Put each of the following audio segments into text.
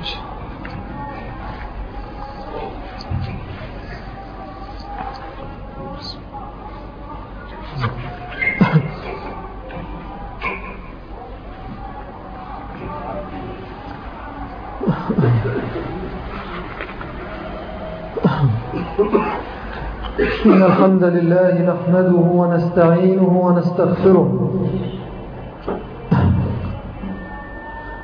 تقولش إن الحمد لله نحمده ونستعينه ونستغفره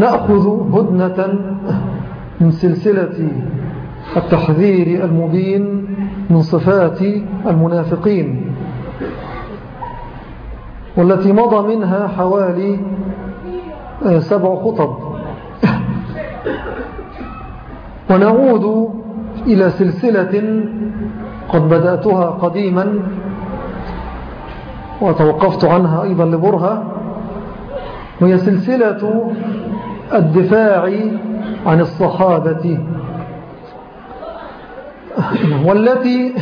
فنأخذ هدنة من سلسلة التحذير المبين من صفات المنافقين والتي مضى منها حوالي سبع خطب. ونعود إلى سلسلة قد بدأتها قديما وتوقفت عنها أيضا لبرهة وهي سلسلة الدفاع عن الصحابة والتي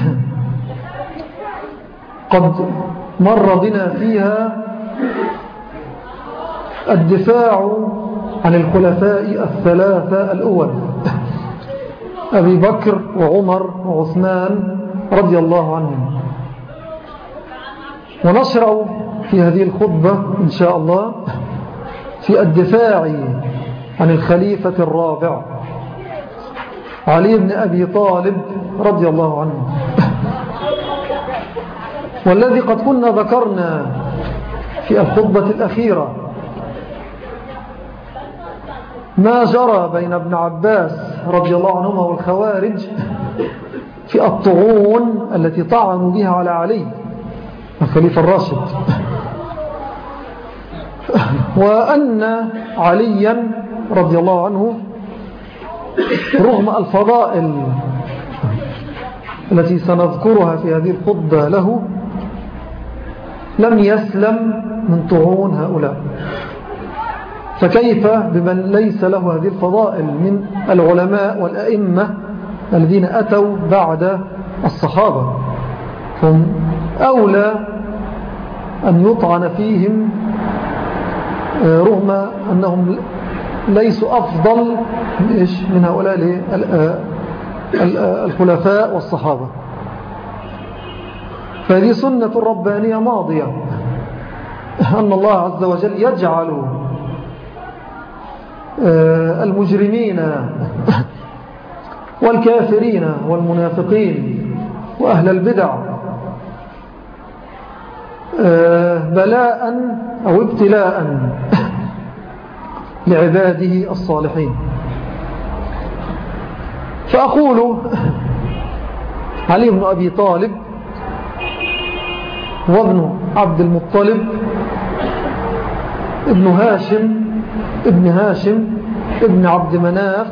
قد مر بنا فيها الدفاع عن الخلفاء الثلاثة الأول. أبي بكر وعمر وعثمان رضي الله عنهم. ونشرع في هذه الخطبة إن شاء الله في الدفاع عن الخليفة الرابع علي بن أبي طالب رضي الله عنه. والذي قد كنا ذكرنا في الخطبة الأخيرة ما جرى بين ابن عباس رضي الله عنهما والخوارج في الطعون التي طعنوا بها على علي الخليفة الراشد. وأن عليا رضي الله عنه رغم الفضائل التي سنذكرها في هذه الخطبة له لم يسلم من طعون هؤلاء. فكيف بمن ليس له هذه الفضائل من العلماء والأئمة الذين أتوا بعد الصحابة؟ هم أولى أن يطعن فيهم رغم أنهم ليسوا أفضل من هؤلاء الخلفاء والصحابة. فهذه سنة ربانية ماضية. أن الله عز وجل يجعل المجرمين والكافرين والمنافقين وأهل البدع بلاء أو ابتلاء. لعباده الصالحين. فأقول علي بن أبي طالب وابن عبد المطلب ابن هاشم ابن هاشم ابن عبد مناف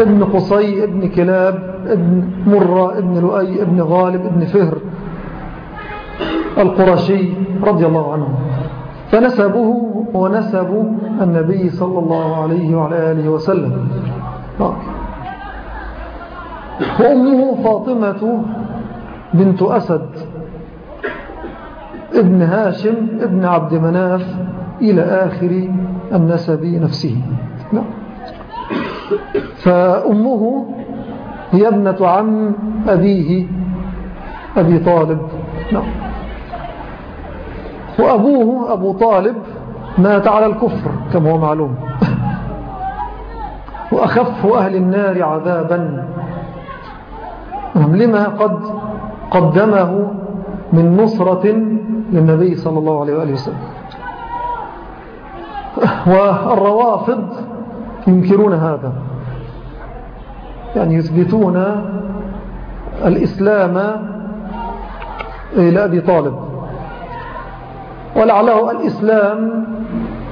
ابن قصي ابن كلاب ابن مرة ابن لؤي ابن غالب ابن فهر القرشي رضي الله عنه. فنسبه ونسب النبي صلى الله عليه وعلى آله وسلم. وأمه فاطمة بنت أسد ابن هاشم ابن عبد مناف إلى آخر النسب نفسه. نعم. فأمه هي ابنة عم أبيه أبي طالب. نعم. وأبوه أبو طالب مات على الكفر كما هو معلوم. وأخف أهل النار عذابا. لما قد قدمه من نصرة للنبي صلى الله عليه وآله وسلم؟ والروافض ينكرون هذا. يعني يثبتون الإسلام إلى أبي طالب. ولعله الإسلام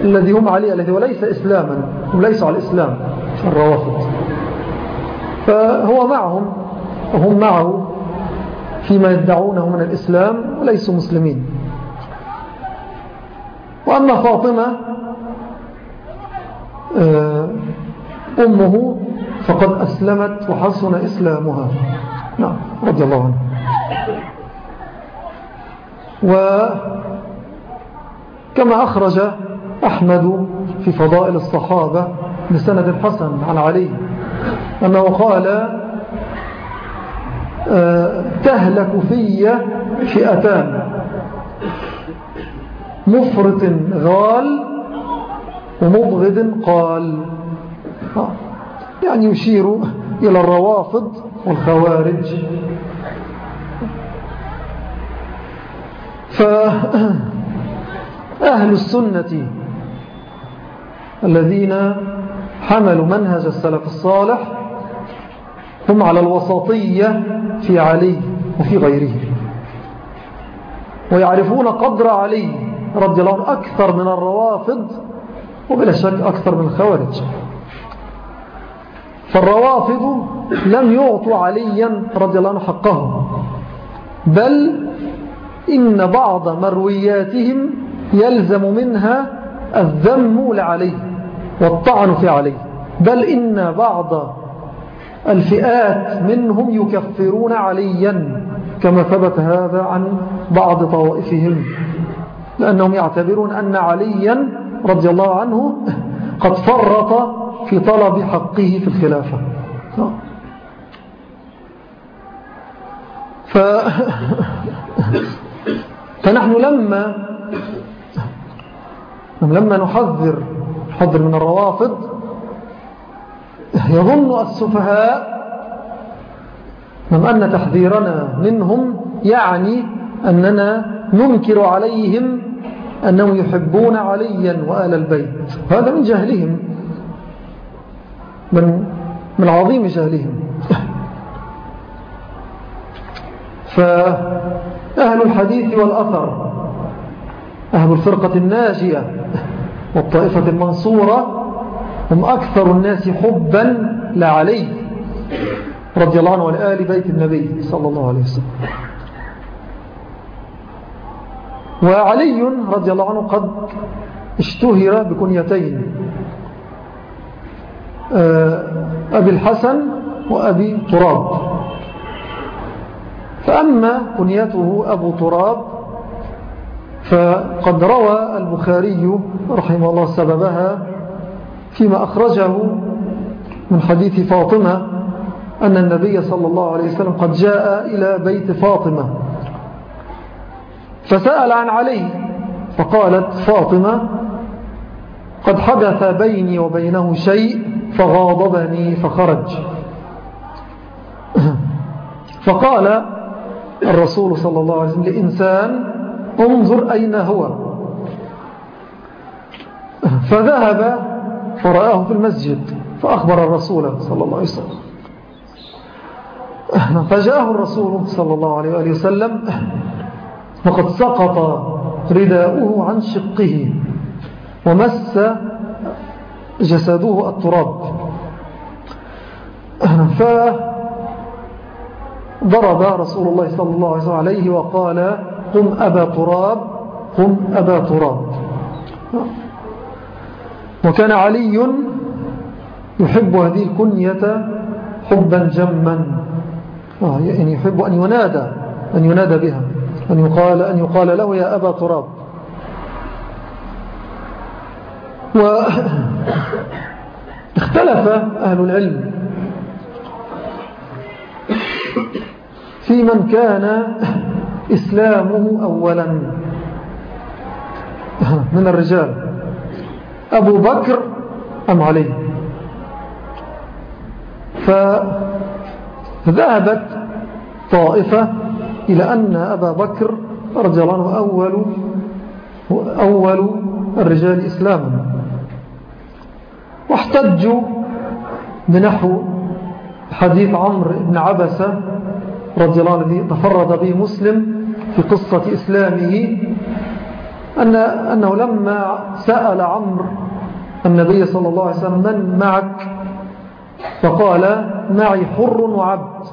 الذي هم عليه الذي وليس إسلاما هم ليسوا على الإسلام الروافض فهو معهم وهم معه فيما يدعونه من الإسلام وليسوا مسلمين. وأما فاطمة آه، أمه فقد أسلمت وحسن إسلامها. نعم رضي الله عنه. وكما أخرج أحمد في فضائل الصحابة بسند الحسن عن علي أنه قال آه، تهلك في فئتان. مفرط غال ومبغض قال. يعني يشير إلى الروافض والخوارج. فأهل السنة الذين حملوا منهج السلف الصالح هم على الوسطية في علي وفي غيره. ويعرفون قدر علي رضي الله عنه أكثر من الروافض وبلا شك أكثر من الخوارج. فالروافض لم يعطوا عليا رضي الله عنه حقه بل إن بعض مروياتهم يلزم منها الذم لعليه والطعن في عليه. بل إن بعض الفئات منهم يكفرون عليا كما ثبت هذا عن بعض طوائفهم لأنهم يعتبرون أن عليا رضي الله عنه قد فرط في طلب حقه في الخلافة. ف... فنحن لما لما نحذر نحذر من الروافض يظن السفهاء من أن تحذيرنا منهم يعني أننا ننكر عليهم أنهم يحبون عليا وآل البيت. هذا من جهلهم من, من عظيم جهلهم. فأهل الحديث والأثر أهل الفرقة الناجية والطائفة المنصورة هم أكثر الناس حبا لعلي رضي الله عنه والآل بيت النبي صلى الله عليه وسلم. وعلي رضي الله عنه قد اشتهر بكنيتين آه، أبي الحسن وأبي تراب. فأما كنيته أبو تراب فقد روى البخاري رحمه الله سببها فيما أخرجه من حديث فاطمة أن النبي صلى الله عليه وسلم قد جاء إلى بيت فاطمة فسأل عن علي فقالت فاطمة قد حدث بيني وبينه شيء فغاضبني فخرج. فقال الرسول صلى الله عليه وسلم لإنسان انظر أين هو. فذهب فرآه في المسجد فأخبر الرسول صلى الله عليه وسلم. فجاءه الرسول صلى الله عليه وآله وسلم وقد سقط رداؤه عن شقه ومس جسده التراب. فضرب رسول الله صلى الله عليه وسلم عليه وقال قم أبا تراب قم أبا تراب. وكان علي يحب هذه الكنية حبا جما. آه، يعني يحب أن ينادى أن ينادى بها أن يقال, أن يقال له يا أبا تراب. واختلف أهل العلم في من كان إسلامه أولا. من الرجال. أبو بكر أم علي؟ فذهبت طائفة إلى أن أبا بكر رضي الله عنه أول, أول الرجال إسلاما واحتجوا بنحو حديث عمرو بن عبسة رضي الله عنه تفرد به مسلم في قصة إسلامه أن أنه لما سأل عمرو النبي صلى الله عليه وسلم من معك؟ فقال معي حر وعبد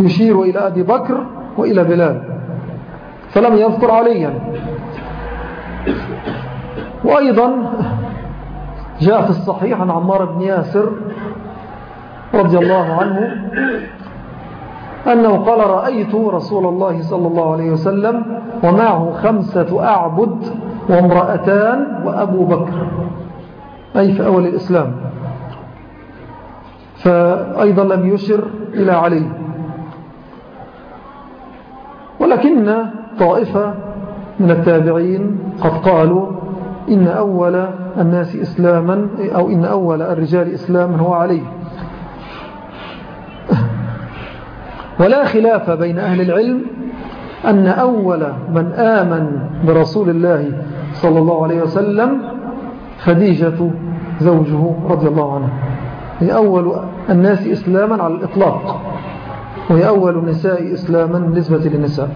يشير إلى أبي بكر وإلى بلال فلم يذكر عليا. وأيضا جاء في الصحيح عن عمار بن ياسر رضي الله عنه أنه قال رأيت رسول الله صلى الله عليه وسلم ومعه خمسة أعبد وامرأتان وأبو بكر. أي في أول الإسلام. فأيضا لم يشر إلى علي. ولكن طائفة من التابعين قد قالوا إن أول الناس إسلاما أو إن أول الرجال إسلاما هو علي. ولا خلاف بين أهل العلم أن أول من آمن برسول الله صلى الله عليه وسلم خديجة زوجه رضي الله عنه. هي أول الناس إسلاما على الإطلاق. وهي أول النساء إسلاما نسبة للنساء.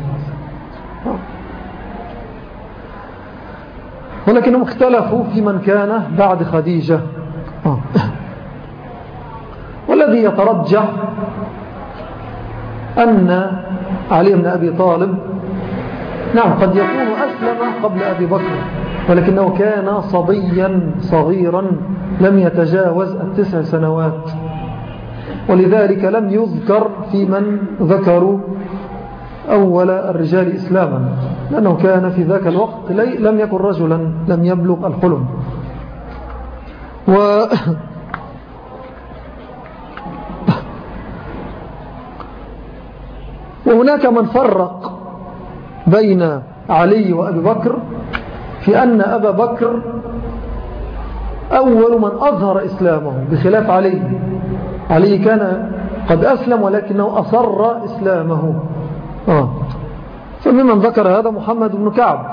ولكنهم اختلفوا في من كان بعد خديجة. والذي يترجح أن علي بن أبي طالب نعم قد يكون أسلم قبل أبي بكر ولكنه كان صبيا صغيرا لم يتجاوز التسع سنوات. ولذلك لم يذكر في من ذكروا أول الرجال إسلاما لأنه كان في ذاك الوقت لم يكن رجلا لم يبلغ الحلم. و وهناك من فرق بين علي وأبي بكر في أن أبا بكر أول من أظهر إسلامه بخلاف علي. علي كان قد أسلم ولكنه أصر إسلامه. آه. فممن ذكر هذا محمد بن كعب.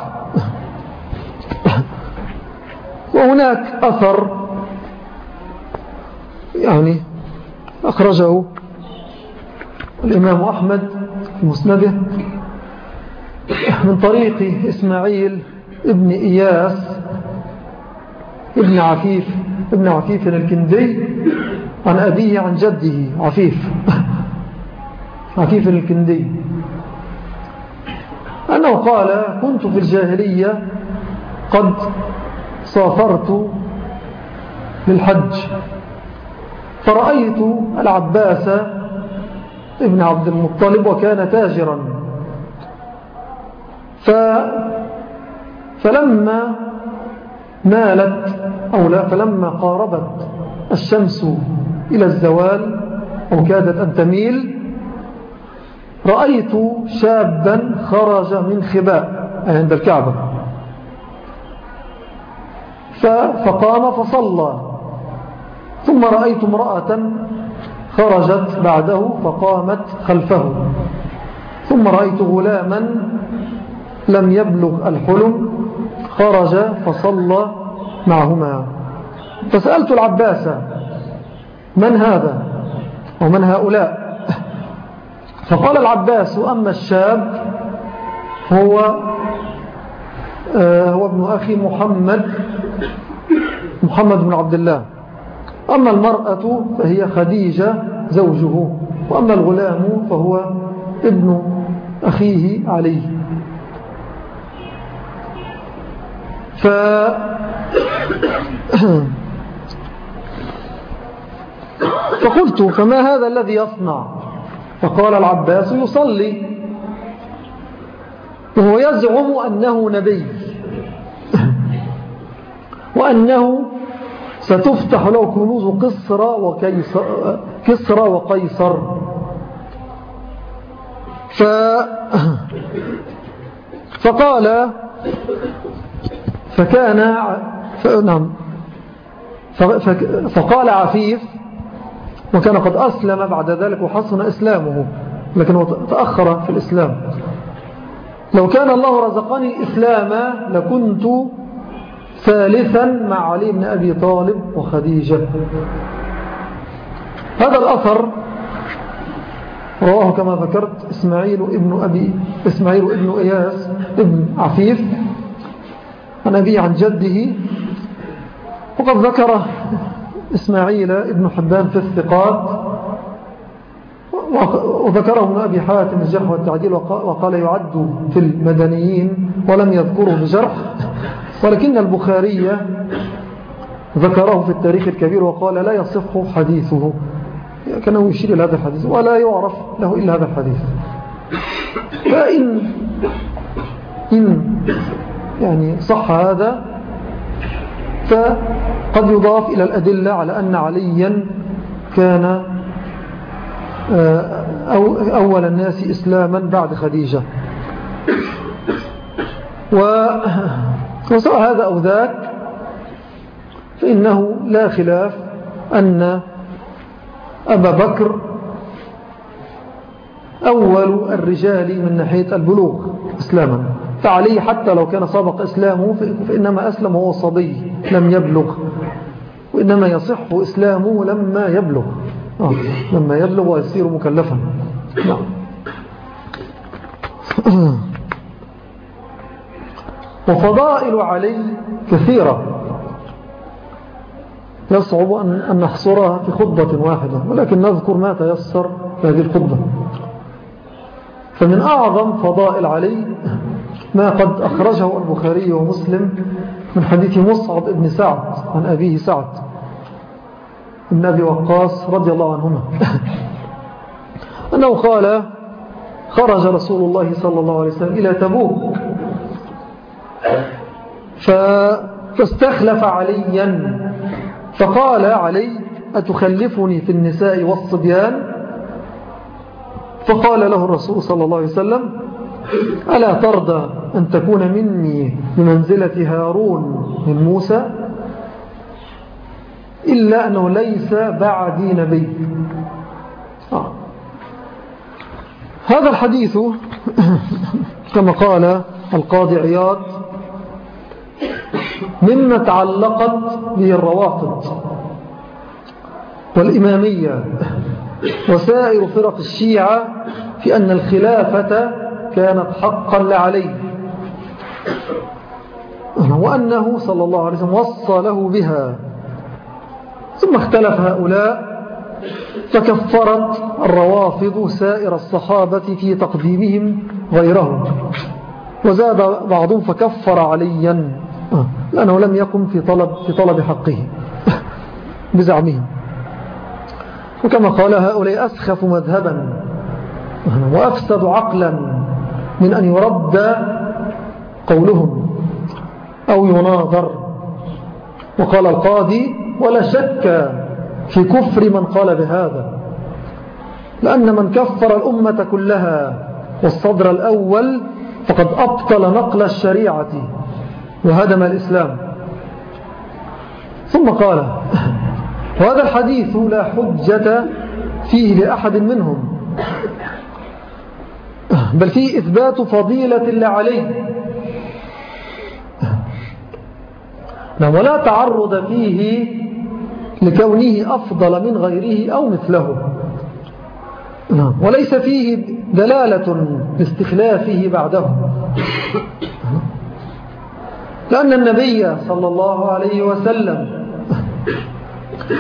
وهناك أثر يعني أخرجه الإمام أحمد في مسنده من طريق إسماعيل ابن إياس ابن عفيف ابن عفيف الكندي عن أبيه عن جده عفيف. عفيف الكندي أنه قال كنت في الجاهلية قد سافرت للحج فرأيت العباس ابن عبد المطلب وكان تاجرا. ف فلما مالت أو لا فلما قاربت الشمس إلى الزوال أو كادت أن تميل رأيت شابا خرج من خباء عند الكعبة. فقام فصلى. ثم رأيت امرأة خرجت بعده فقامت خلفه. ثم رأيت غلاما لم يبلغ الحلم خرج فصلى معهما. فسألت العباس من هذا؟ ومن هؤلاء؟ فقال العباس أما الشاب هو آه، هو ابن أخي محمد محمد بن عبد الله. أما المرأة فهي خديجة زوجه وأما الغلام فهو ابن أخيه علي ف فقلت فما هذا الذي يصنع؟ فقال العباس يصلي. وهو يزعم أنه نبي وأنه ستفتح له كنوز قصر وكيسر كسرى وقيصر. ف فقال فكان نعم. فقال عفيف وكان قد أسلم بعد ذلك وحسن إسلامه لكنه تأخر في الإسلام. لو كان الله رزقني الإسلام لكنت ثالثا مع علي بن أبي طالب وخديجة. هذا الأثر رواه كما ذكرت إسماعيل ابن أبي إسماعيل ابن إياس ابن عفيف عن أبي عن جده. وقد ذكر إسماعيل ابن حبان في الثقات وذكره ابن أبي حاتم الجرح والتعديل وقال يعد في المدنيين ولم يذكره بجرح ولكن البخاري ذكره في التاريخ الكبير وقال لا يصح حديثه. كأنه يشير إلى هذا الحديث ولا يعرف له إلا هذا الحديث. فإن إن يعني صح هذا فقد يضاف إلى الأدلة على أن عليا كان آه، أول الناس إسلاما بعد خديجة. وسواء هذا أو ذاك فإنه لا خلاف أن أبا بكر أول الرجال من ناحية البلوغ إسلاما. فعليه حتى لو كان سبق إسلامه فإنما أسلم وهو صبي لم يبلغ. وإنما يصح إسلامه لما يبلغ. آه لما يبلغ ويصير مكلفا. نعم. وفضائل علي كثيرة. يصعب أن نحصرها في خطبة واحدة ولكن نذكر ما تيسر في هذه الخطبة. فمن أعظم فضائل علي ما قد أخرجه البخاري ومسلم من حديث مصعب بن سعد عن أبيه سعد بن أبي وقاص رضي الله عنهما. أنه قال خرج رسول الله صلى الله عليه وسلم إلى تبوك. فاستخلف عليا فقال علي أتخلفني في النساء والصبيان؟ فقال له الرسول صلى الله عليه وسلم ألا ترضى أن تكون مني بمنزلة هارون من موسى؟ إلا أنه ليس بعدي نبي. آه. هذا الحديث كما قال القاضي عياض مما تعلقت به الروافض والإمامية. وسائر فرق الشيعة في أن الخلافة كانت حقا لعلي وأنه صلى الله عليه وسلم وصى له بها. ثم اختلف هؤلاء فكفرت الروافض سائر الصحابة في تقديمهم غيرهم. وزاد بعضهم فكفر عليا. لأنه لم يقم في طلب, في طلب حقه. بزعمهم. وكما قال هؤلاء أسخف مذهبا. وأفسد عقلا من أن يرد قولهم أو يناظر. وقال القاضي ولا شك في كفر من قال بهذا. لأن من كفر الأمة كلها والصدر الأول فقد أبطل نقل الشريعة. وهدم الإسلام. ثم قال وهذا الحديث لا حجة فيه لأحد منهم بل فيه إثبات فضيلة لعلي نعم ولا تعرض فيه لكونه أفضل من غيره أو مثله. نعم وليس فيه دلالة لاستخلافه بعده. لأن النبي صلى الله عليه وسلم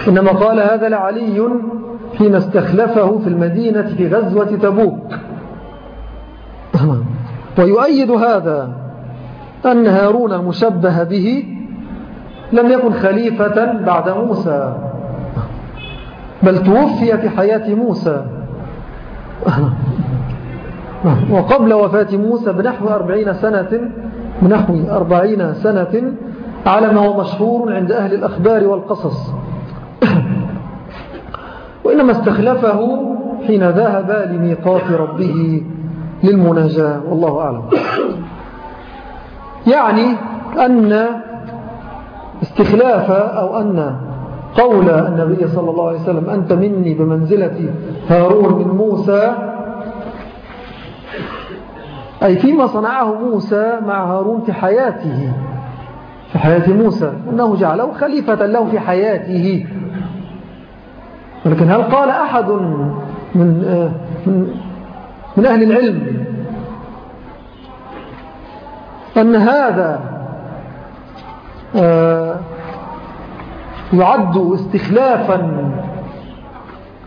إنما قال هذا لعلي حين استخلفه في المدينة في غزوة تبوك. ويؤيد هذا أن هارون المشبه به لم يكن خليفة بعد موسى بل توفي في حياة موسى. وقبل وفاة موسى بنحو أربعين سنة بنحو أربعين سنة على ما هو مشهور عند أهل الأخبار والقصص. وإنما استخلفه حين ذهب لميقات ربه للمناجاة. والله أعلم. يعني أن استخلاف أو أن قول النبي صلى الله عليه وسلم أنت مني بمنزلة هارون من موسى أي فيما صنعه موسى مع هارون في حياته. في حياة موسى. أنه جعله خليفة له في حياته. ولكن هل قال أحد من, من, من أهل العلم أن هذا آه، يعد استخلافا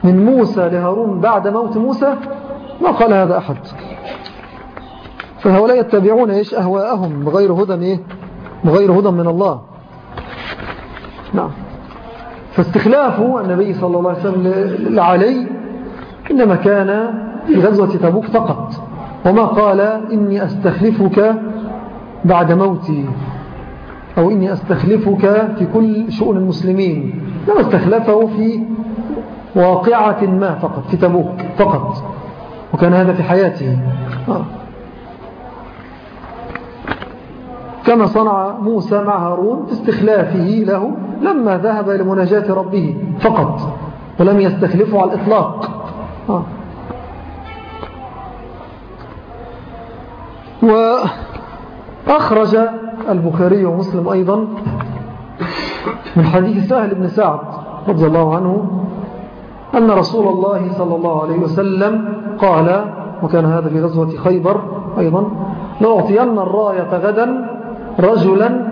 من موسى لهارون بعد موت موسى؟ ما قال هذا أحد. فهؤلاء يتبعون إيش؟ أهواءهم بغير هدى إيه؟ بغير هدى من الله. نعم. فاستخلاف النبي صلى الله عليه وسلم لعلي إنما كان في غزوة تبوك فقط. وما قال إني أستخلفك بعد موتي أو إني أستخلفك في كل شؤون المسلمين. لما استخلفه في واقعة ما فقط في تبوك فقط. وكان هذا في حياته آه. كما صنع موسى مع هارون في استخلافه له لما ذهب لمناجاة ربه فقط ولم يستخلفه على الإطلاق آه. وأخرج البخاري ومسلم أيضا من حديث سهل بن سعد رضي الله عنه أن رسول الله صلى الله عليه وسلم قال وكان هذا في غزوة خيبر أيضا لأعطين الراية غدا رجلا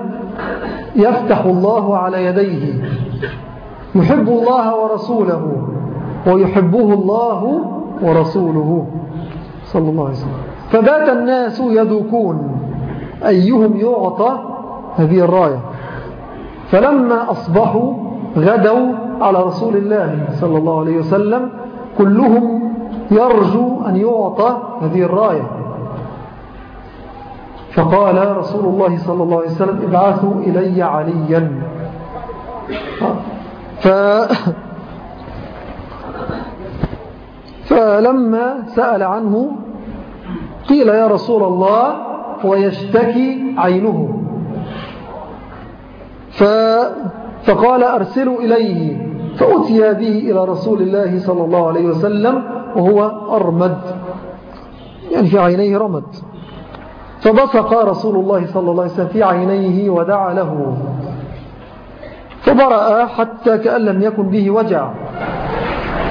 يفتح الله على يديه يحب الله ورسوله ويحبه الله ورسوله. صلى الله عليه وسلم. فبات الناس يذوقون أيهم يعطى هذه الراية. فلما أصبحوا غدوا على رسول الله صلى الله عليه وسلم كلهم يرجو أن يعطى هذه الراية. فقال رسول الله صلى الله عليه وسلم ابعثوا إلي عليا. ف... فلما سأل عنه قيل يا رسول الله ويشتكي عينه. ف... فقال أرسلوا إليه. فأتي به إلى رسول الله صلى الله عليه وسلم وهو أرمد. يعني في عينيه رمد. فبصق رسول الله صلى الله عليه وسلم في عينيه ودعا له. فبرأ حتى كأن لم يكن به وجع.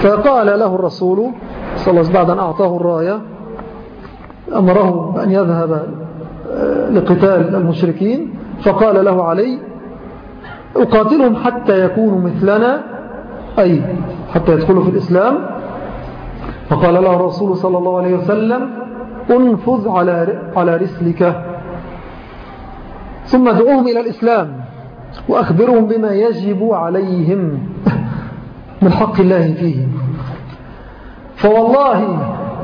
فقال له الرسول صلى الله عليه وسلم بعد أن أعطاه الراية أمره أن يذهب آه، لقتال المشركين. فقال له علي أقاتلهم حتى يكونوا مثلنا أي حتى يدخلوا في الإسلام. فقال له الرسول صلى الله عليه وسلم انفذ على على رسلك ثم ادعوهم إلى الإسلام وأخبرهم بما يجب عليهم من حق الله فيه فوالله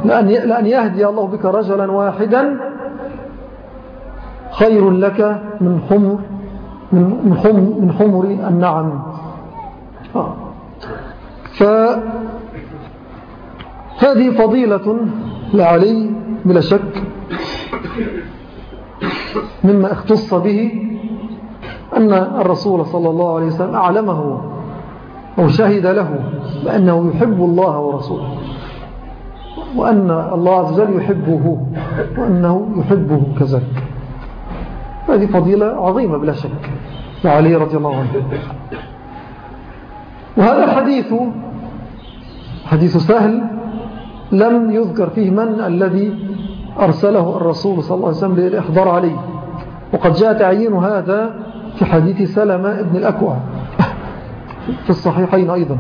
لأن يهدي الله بك رجلا واحدا خير لك من حمر من حمر, من حمر النعم. فهذه فضيلة لعلي بلا شك مما اختص به أن الرسول صلى الله عليه وسلم أعلمه أو شهد له بأنه يحب الله ورسوله وأن الله عز وجل يحبه وأنه يحبه كذلك. هذه فضيلة عظيمة بلا شك لعلي رضي الله عنه. وهذا الحديث حديث سهل لم يذكر فيه من الذي أرسله الرسول صلى الله عليه وسلم للإحضار عليه. وقد جاء تعيين هذا في حديث سلمة ابن الأكوع في الصحيحين أيضا.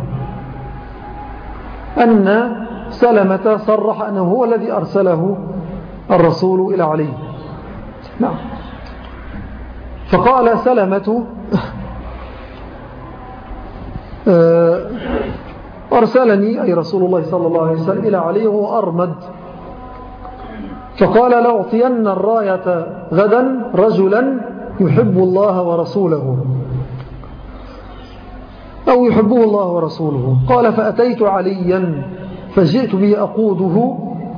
أن سلمة صرح أنه هو الذي أرسله الرسول إلى علي. نعم. فقال سلمة أرسلني أي رسول الله صلى الله عليه وسلم إلى علي وهو أرمد. فقال لأعطين الراية غدا رجلا يحب الله ورسوله. أو يحبه الله ورسوله. قال فأتيت عليا فجئت به أقوده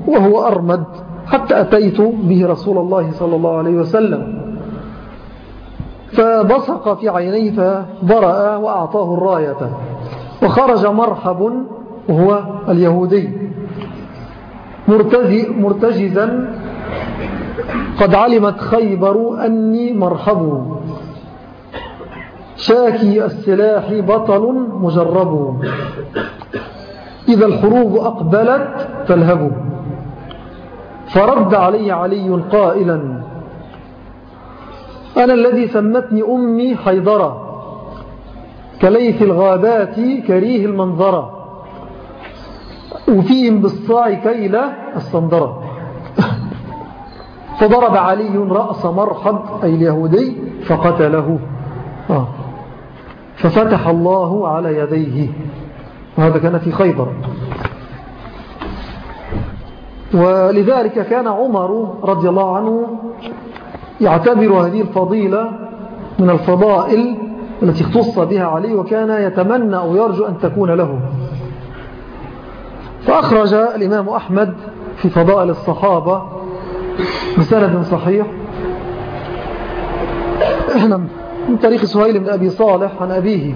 وهو أرمد حتى أتيت به رسول الله صلى الله عليه وسلم. فبصق في عينيه فبرأ وأعطاه الراية. وخرج مرحب وهو اليهودي. مرتجزا. قد علمت خيبر أني مرحب. شاكي السلاح بطل مجرب. إذا الحروب أقبلت فالهبوا فرد علي علي قائلا. أنا الذي سمتني أمي حيدرة. كليث الغابات كريه المنظرة. وفيهم بالصاع كيلة الصندرة فضرب علي رأس مرحب أي اليهودي فقتله. آه. ففتح الله على يديه. وهذا كان في خيبر. ولذلك كان عمر رضي الله عنه يعتبر هذه الفضيلة من الفضائل التي اختص بها علي وكان يتمنى أو يرجو أن تكون له. فأخرج الإمام أحمد في فضائل الصحابة بسند صحيح. من طريق سهيل بن أبي صالح عن أبيه.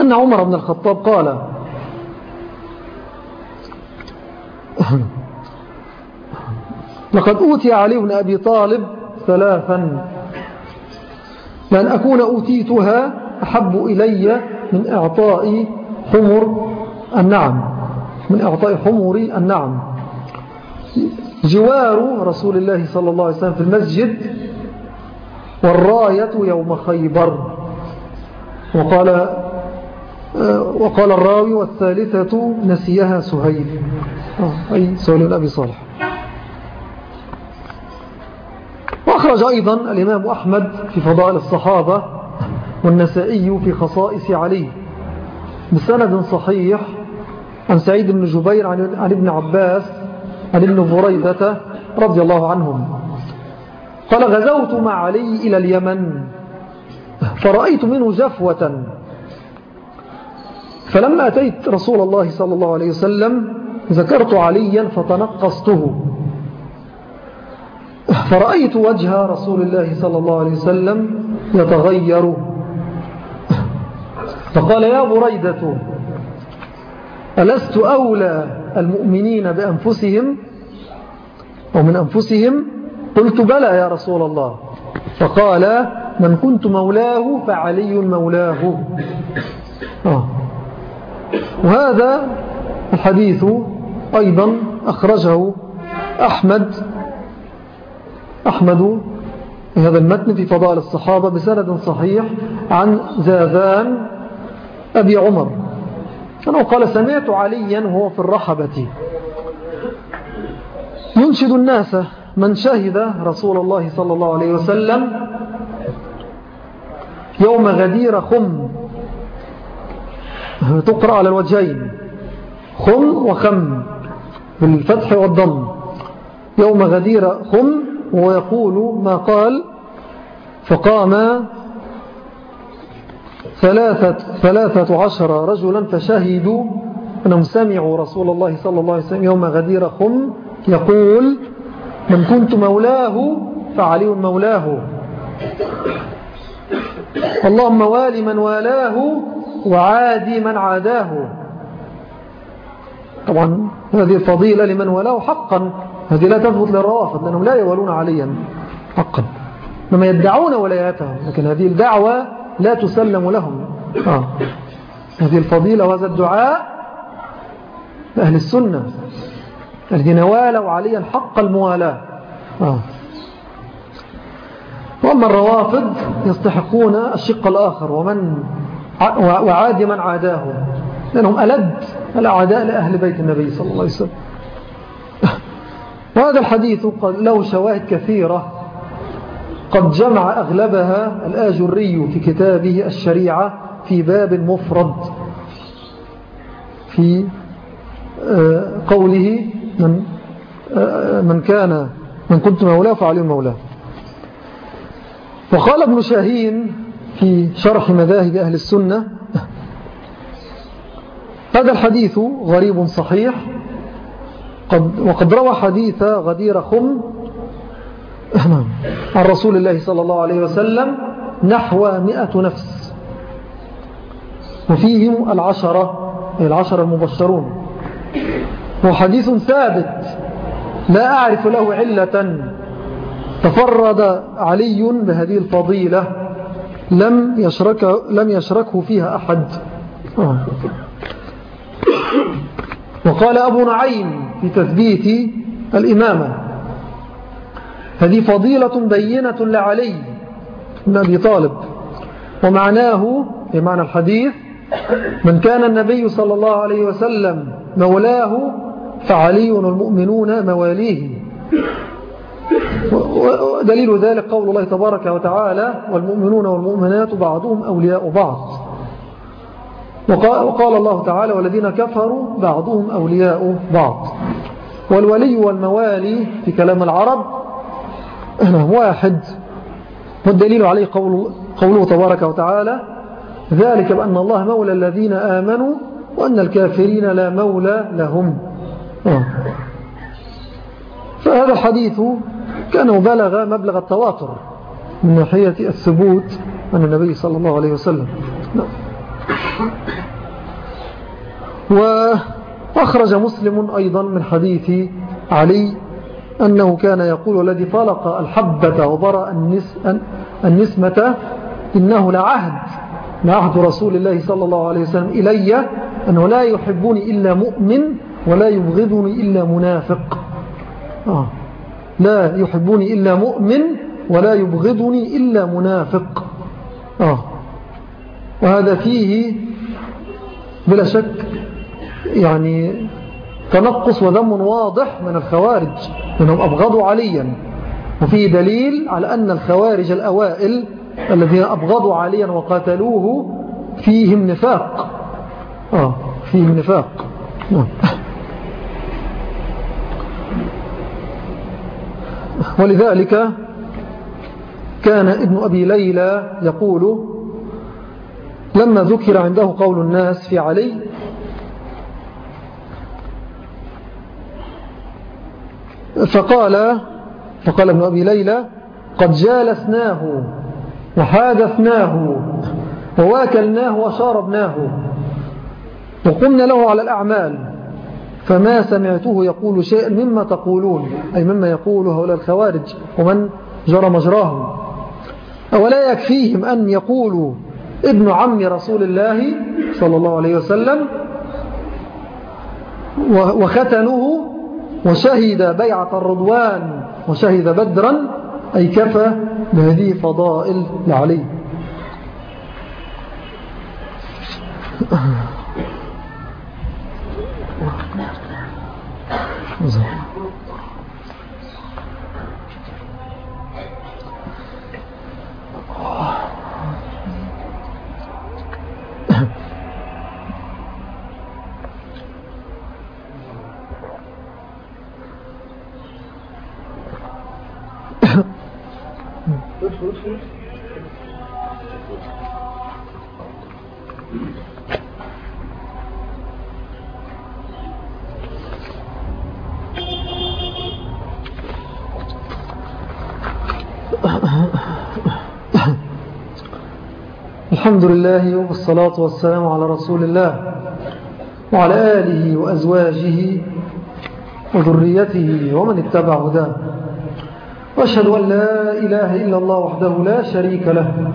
أن عمر بن الخطاب قال لقد أوتي علي بن أبي طالب ثلاثا. لأن أكون أوتيتها أحب إلي من إعطاء حمر النعم من إعطاء حمر النعم. جوار رسول الله صلى الله عليه وسلم في المسجد والراية يوم خيبر. وقال وقال الراوي والثالثة نسيها سهيل. آه، أي سهيل أبي صالح. وأخرج أيضا الإمام أحمد في فضائل الصحابة والنسائي في خصائص علي. بسند صحيح عن سعيد بن جبير عن ابن عباس عن ابن فريدة رضي الله عنهم. قال غزوت مع علي إلى اليمن فرأيت منه جفوة. فلما أتيت رسول الله صلى الله عليه وسلم ذكرت عليا فتنقصته. فرأيت وجه رسول الله صلى الله عليه وسلم يتغير. فقال يا بريدة ألست أولى المؤمنين بأنفسهم أو من أنفسهم؟ قلت بلى يا رسول الله. فقال من كنت مولاه فعلي مولاه آه. وهذا الحديث أيضا أخرجه أحمد أحمد في هذا المتن في فضائل الصحابة بسند صحيح عن زاذان أبي عمر. أنه قال؟ سمعت عليا وهو في الرحبة. ينشد الناس من شهد رسول الله صلى الله عليه وسلم يوم غدير خم. تقرأ على الوجهين. خم وخم. بالفتح والضم. يوم غدير خم ويقول ما قال. فقام ثلاثة, ثلاثة عشر رجلا فشهدوا أنهم سمعوا رسول الله صلى الله عليه وسلم يوم غدير خم يقول من كنت مولاه فعلي مولاه اللهم والي من والاه وعادي من عاداه طبعا هذه الفضيلة لمن والاه حقا هذه لا تثبت للروافض لأنهم لا يولون عليا حقا لما يدعون ولاياتهم لكن هذه الدعوة لا تسلم لهم. آه. هذه الفضيلة وهذا الدعاء أهل السنة الذين والوا عليا حق الموالاة. آه. وأما الروافض يستحقون الشق الآخر ومن وعاد من عاداه. لأنهم ألد الأعداء لأهل بيت النبي صلى الله عليه وسلم. وهذا الحديث له شواهد كثيرة. قد جمع أغلبها الآجري في كتابه الشريعة في باب مفرد في آه، قوله من, آه، من كان من كنت مولاه فعلي مولاه. وقال ابن شاهين في شرح مذاهب أهل السنة هذا الحديث غريب صحيح قد وقد روى حديث غدير خم عن رسول الله صلى الله عليه وسلم نحو مئة نفس. وفيهم العشرة العشرة المبشرون. هو حديث ثابت لا أعرف له علة. تفرد علي بهذه الفضيلة لم, يشرك لم يشركه فيها أحد. آه. وقال أبو نعيم في تثبيت الإمامة هذه فضيلة بينة لعلي بن أبي طالب ومعناه في معنى الحديث من كان النبي صلى الله عليه وسلم مولاه فعلي المؤمنون مواليه. ودليل ذلك قول الله تبارك وتعالى والمؤمنون والمؤمنات بعضهم أولياء بعض. وقال الله تعالى والذين كفروا بعضهم أولياء بعض. والولي والموالي في كلام العرب واحد والدليل عليه قول قوله تبارك وتعالى ذلك بأن الله مولى الذين آمنوا وأن الكافرين لا مولى لهم آه. فهذا الحديث كان بلغ مبلغ التواتر من ناحية الثبوت عن النبي صلى الله عليه وسلم نعم. وأخرج مسلم أيضا من حديث علي أنه كان يقول الذي طلق الحبة وبرأ النسمة إنه لعهد لعهد رسول الله صلى الله عليه وسلم إلي أنه لا يحبني إلا مؤمن ولا يبغضني إلا منافق آه. لا يحبني إلا مؤمن ولا يبغضني إلا منافق آه. وهذا فيه بلا شك يعني تنقص وذم واضح من الخوارج لأنهم أبغضوا عليا. وفيه دليل على أن الخوارج الأوائل الذين أبغضوا عليا وقاتلوه فيهم نفاق. آه فيهم نفاق. نعم. ولذلك كان ابن أبي ليلى يقول لما ذكر عنده قول الناس في علي فقال فقال ابن أبي ليلى قد جالسناه وحادثناه وواكلناه وشاربناه وقمنا له على الأعمال فما سمعته يقول شيئا مما تقولون أي مما يقوله هؤلاء الخوارج ومن جرى مجراهم. أولا يكفيهم أن يقولوا ابن عم رسول الله صلى الله عليه وسلم وختنوه وشهد بيعة الرضوان وشهد بدرا أي كفى بهذه فضائل لعلي الحمد لله والصلاة والسلام على رسول الله وعلى آله وأزواجه وذريته ومن اتبع هداه. وأشهد أن لا إله إلا الله وحده لا شريك له.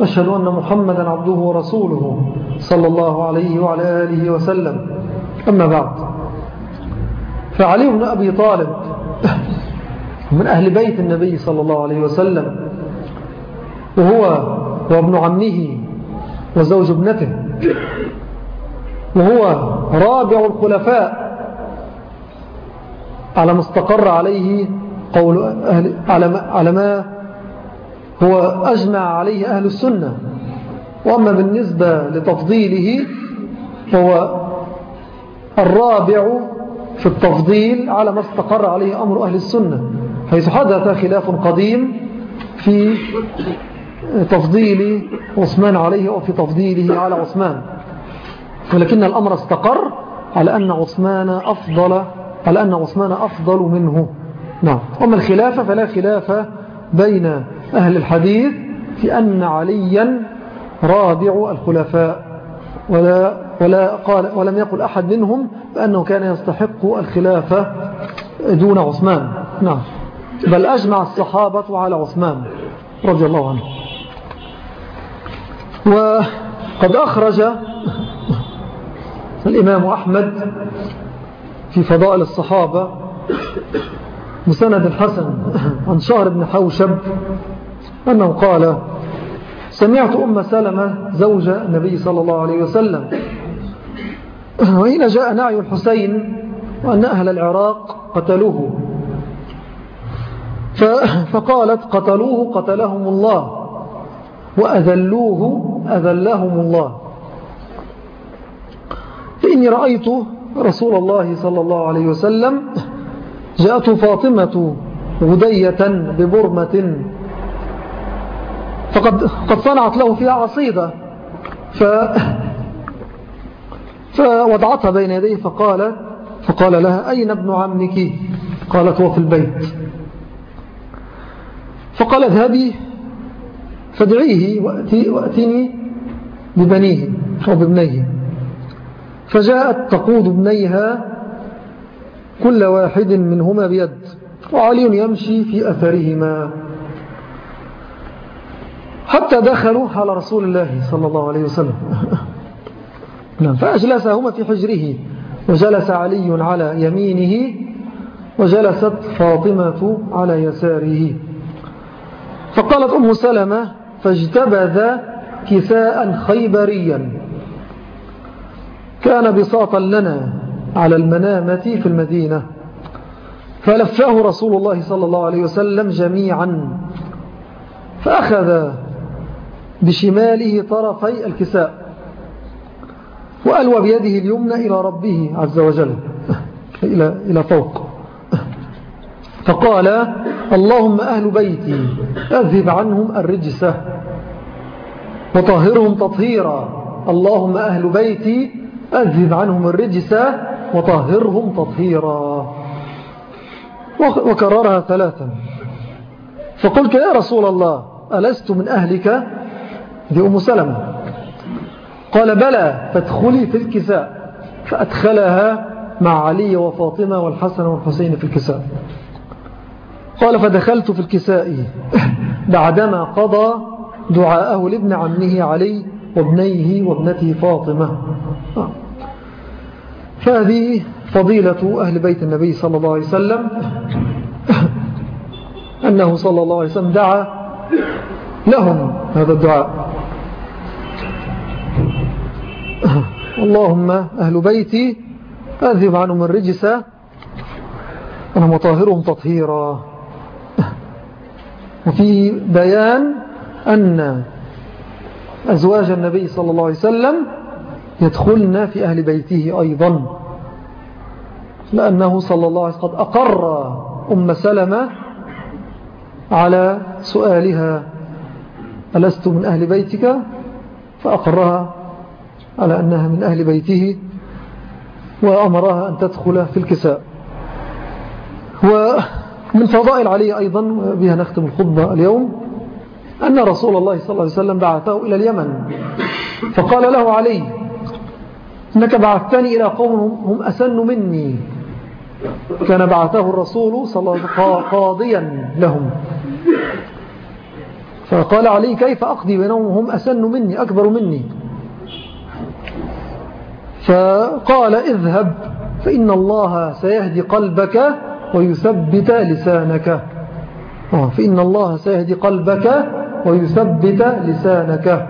أشهد أن محمدا عبده ورسوله صلى الله عليه وعلى آله وسلم. أما بعد فعلي بن أبي طالب من أهل بيت النبي صلى الله عليه وسلم وهو وابن عمه وزوج ابنته. وهو رابع الخلفاء. على ما استقر عليه قول أهل على ما هو أجمع عليه أهل السنة. وأما بالنسبة لتفضيله فهو الرابع في التفضيل على ما استقر عليه أمر أهل السنة. حيث حدث خلاف قديم في تفضيل عثمان عليه أو في تفضيله على عثمان. ولكن الأمر استقر على أن عثمان أفضل على أن عثمان أفضل منه. نعم. أما الخلافة فلا خلاف بين أهل الحديث في أن عليا رابع الخلفاء. ولا, ولا قال ولم يقل أحد منهم بأنه كان يستحق الخلافة دون عثمان. نعم. بل أجمع الصحابة على عثمان رضي الله عنه. وقد أخرج الإمام أحمد في فضائل الصحابة مسند الحسن عن شهر بن حوشب أنه قال سمعت أم سلمة زوج النبي صلى الله عليه وسلم وحين جاء نعي الحسين وأن أهل العراق قتلوه فقالت قتلوه قتلهم الله. وأذلوه أذلهم الله. فإني رأيت رسول الله صلى الله عليه وسلم جاءت فاطمة غدية ببرمة. فقد قد صنعت له فيها عصيدة. ف فوضعتها بين يديه فقال فقال لها أين ابن عمك؟ قالت هو في البيت. فقال اذهبي. فادعيه وأتني ببنيه أو بابنيه فجاءت تقود ابنيها كل واحد منهما بيد وعلي يمشي في أثرهما. حتى دخلوا على رسول الله صلى الله عليه وسلم. نعم فأجلسهما في حجره. وجلس علي على يمينه وجلست فاطمة على يساره. فقالت أم سلمة فاجتبذ كساء خيبريا. كان بساطا لنا على المنامة في المدينة. فلفاه رسول الله صلى الله عليه وسلم جميعا. فأخذ بشماله طرفي الكساء. وألوى بيده اليمنى إلى ربه عز وجل. إلى, إلى فوق. فقال اللهم أهل بيتي أذهب عنهم الرجسة وطهرهم تطهيرا. اللهم أهل بيتي أذهب عنهم الرجسة وطهرهم تطهيرا. وكررها ثلاثا. فقلت يا رسول الله ألست من أهلك؟ دي أم سلمة. قال بلى فادخلي في الكساء. فأدخلها مع علي وفاطمة والحسن والحسين في الكساء. قال فدخلت في الكساء. بعدما قضى دعاءه لابن عمه علي وابنيه وابنته فاطمة. فهذه فضيلة أهل بيت النبي صلى الله عليه وسلم. أنه صلى الله عليه وسلم دعا لهم هذا الدعاء. اللهم أهل بيتي أذهب عنهم الرجس أنا مطاهرهم تطهيرا. وفي بيان أن أزواج النبي صلى الله عليه وسلم يدخلن في أهل بيته أيضا لأنه صلى الله عليه وسلم قد أقر أم سلمة على سؤالها ألست من أهل بيتك؟ فأقرها على أنها من أهل بيته وأمرها أن تدخل في الكساء. ومن فضائل علي أيضا بها نختم الخطبة اليوم أن رسول الله صلى الله عليه وسلم بعثه إلى اليمن. فقال له علي إنك بعثتني إلى قوم هم أسن مني. كان بعثه الرسول صلى الله عليه وسلم قاضيا لهم. فقال علي كيف أقضي بينهم؟ هم أسن مني أكبر مني. فقال اذهب فإن الله سيهدي قلبك ويثبت لسانك. آه، فإن الله سيهدي قلبك ويثبت لسانك.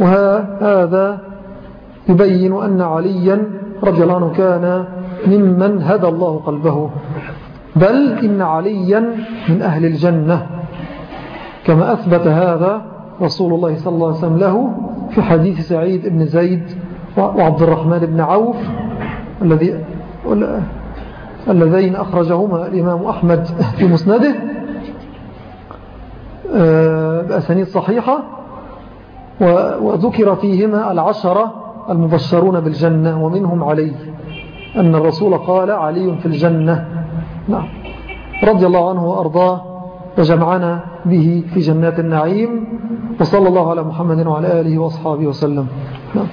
وهذا يبين أن عليا رضي الله عنه كان ممن هدى الله قلبه. بل إن عليا من أهل الجنة. كما أثبت هذا رسول الله صلى الله عليه وسلم له في حديث سعيد بن زيد وعبد الرحمن بن عوف الذي اللذين أخرجهما الإمام أحمد في مسنده. آه، بأسانيد صحيحة. وذكر فيهما العشرة المبشرون بالجنة ومنهم علي. أن الرسول قال علي في الجنة. نعم. رضي الله عنه وأرضاه. وجمعنا به في جنات النعيم. وصلى الله على محمد وعلى آله وأصحابه وسلم. نعم.